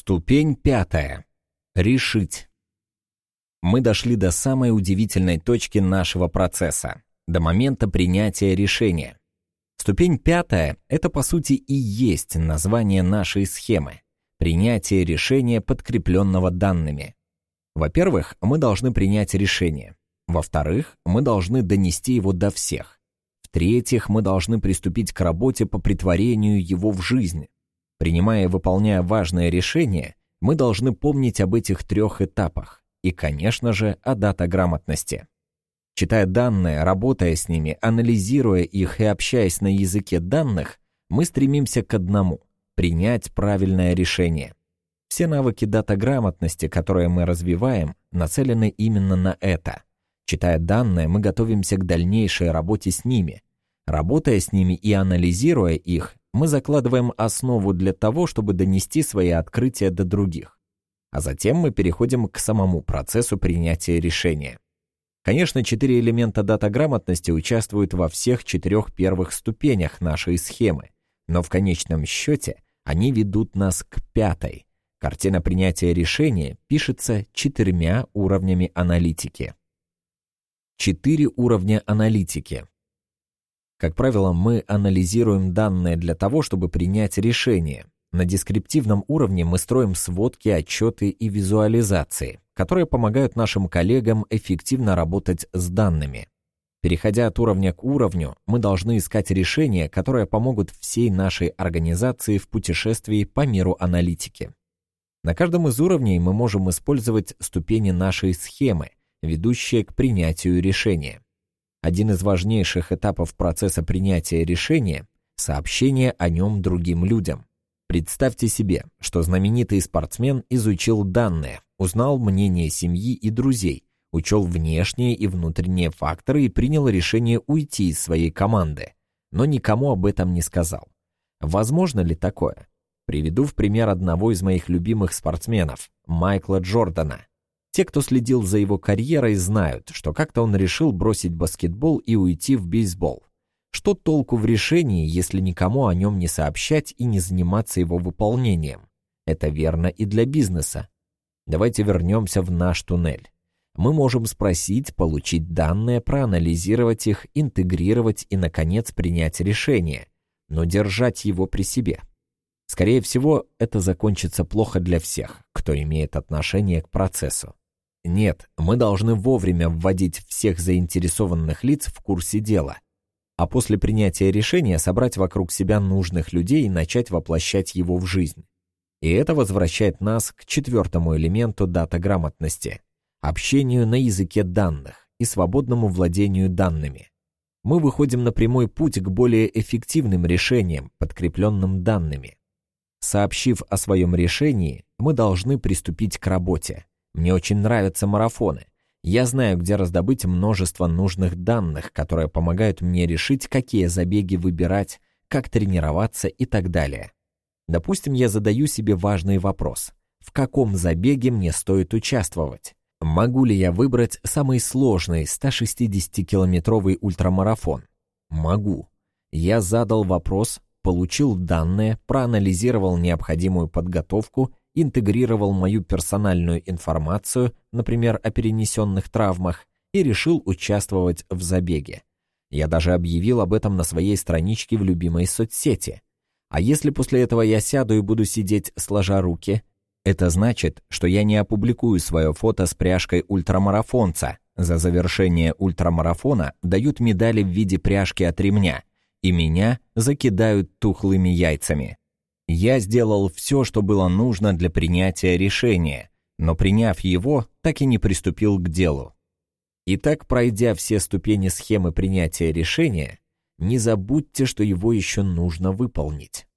Ступень пятая. Решить. Мы дошли до самой удивительной точки нашего процесса, до момента принятия решения. Ступень пятая – это по сути и есть название нашей схемы – принятие решения, подкрепленного данными. Во-первых, мы должны принять решение. Во-вторых, мы должны донести его до всех. В-третьих, мы должны приступить к работе по притворению его в жизнь. Принимая и выполняя важное решение, мы должны помнить об этих трех этапах и, конечно же, о датаграмотности. Читая данные, работая с ними, анализируя их и общаясь на языке данных, мы стремимся к одному – принять правильное решение. Все навыки датаграмотности, которые мы развиваем, нацелены именно на это. Читая данные, мы готовимся к дальнейшей работе с ними. Работая с ними и анализируя их, мы закладываем основу для того, чтобы донести свои открытия до других. А затем мы переходим к самому процессу принятия решения. Конечно, четыре элемента датаграмотности участвуют во всех четырех первых ступенях нашей схемы, но в конечном счете они ведут нас к пятой. Картина принятия решения пишется четырьмя уровнями аналитики. Четыре уровня аналитики. Как правило, мы анализируем данные для того, чтобы принять решение. На дескриптивном уровне мы строим сводки, отчеты и визуализации, которые помогают нашим коллегам эффективно работать с данными. Переходя от уровня к уровню, мы должны искать решения, которые помогут всей нашей организации в путешествии по миру аналитики. На каждом из уровней мы можем использовать ступени нашей схемы, ведущие к принятию решения. Один из важнейших этапов процесса принятия решения – сообщение о нем другим людям. Представьте себе, что знаменитый спортсмен изучил данные, узнал мнение семьи и друзей, учел внешние и внутренние факторы и принял решение уйти из своей команды, но никому об этом не сказал. Возможно ли такое? Приведу в пример одного из моих любимых спортсменов, Майкла Джордана. Те, кто следил за его карьерой, знают, что как-то он решил бросить баскетбол и уйти в бейсбол. Что толку в решении, если никому о нем не сообщать и не заниматься его выполнением? Это верно и для бизнеса. Давайте вернемся в наш туннель. Мы можем спросить, получить данные, проанализировать их, интегрировать и, наконец, принять решение, но держать его при себе. Скорее всего, это закончится плохо для всех, кто имеет отношение к процессу. Нет, мы должны вовремя вводить всех заинтересованных лиц в курсе дела, а после принятия решения собрать вокруг себя нужных людей и начать воплощать его в жизнь. И это возвращает нас к четвертому элементу датаграмотности – общению на языке данных и свободному владению данными. Мы выходим на прямой путь к более эффективным решениям, подкрепленным данными. Сообщив о своем решении, мы должны приступить к работе – мне очень нравятся марафоны. Я знаю, где раздобыть множество нужных данных, которые помогают мне решить, какие забеги выбирать, как тренироваться и так далее. Допустим, я задаю себе важный вопрос. В каком забеге мне стоит участвовать? Могу ли я выбрать самый сложный 160-километровый ультрамарафон? Могу. Я задал вопрос, получил данные, проанализировал необходимую подготовку интегрировал мою персональную информацию, например, о перенесенных травмах, и решил участвовать в забеге. Я даже объявил об этом на своей страничке в любимой соцсети. А если после этого я сяду и буду сидеть сложа руки, это значит, что я не опубликую свое фото с пряжкой ультрамарафонца. За завершение ультрамарафона дают медали в виде пряжки от ремня, и меня закидают тухлыми яйцами. Я сделал все, что было нужно для принятия решения, но приняв его, так и не приступил к делу. Итак, пройдя все ступени схемы принятия решения, не забудьте, что его еще нужно выполнить.